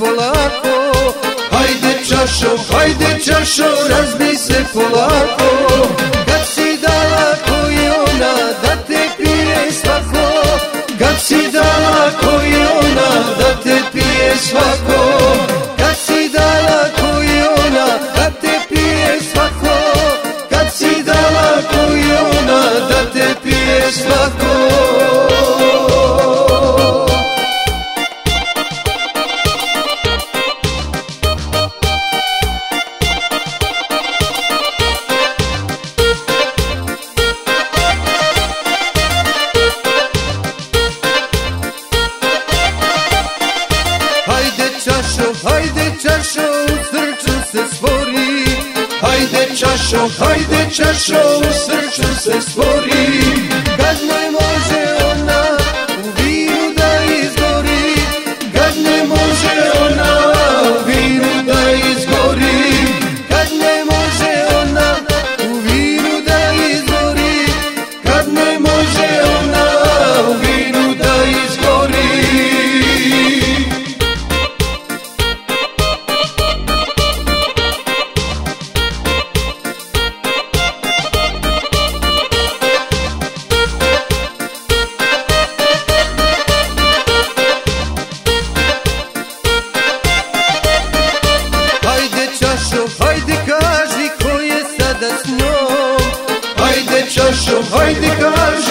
polako. Hajde čašo, hajde čašo, razbi se polako. Kad si dala ko je ona, da te pije svako? Kad si dala ko je ona, da te pije svako? Hajde čašo, hajde čašo, u srcu se stvori kaži ko je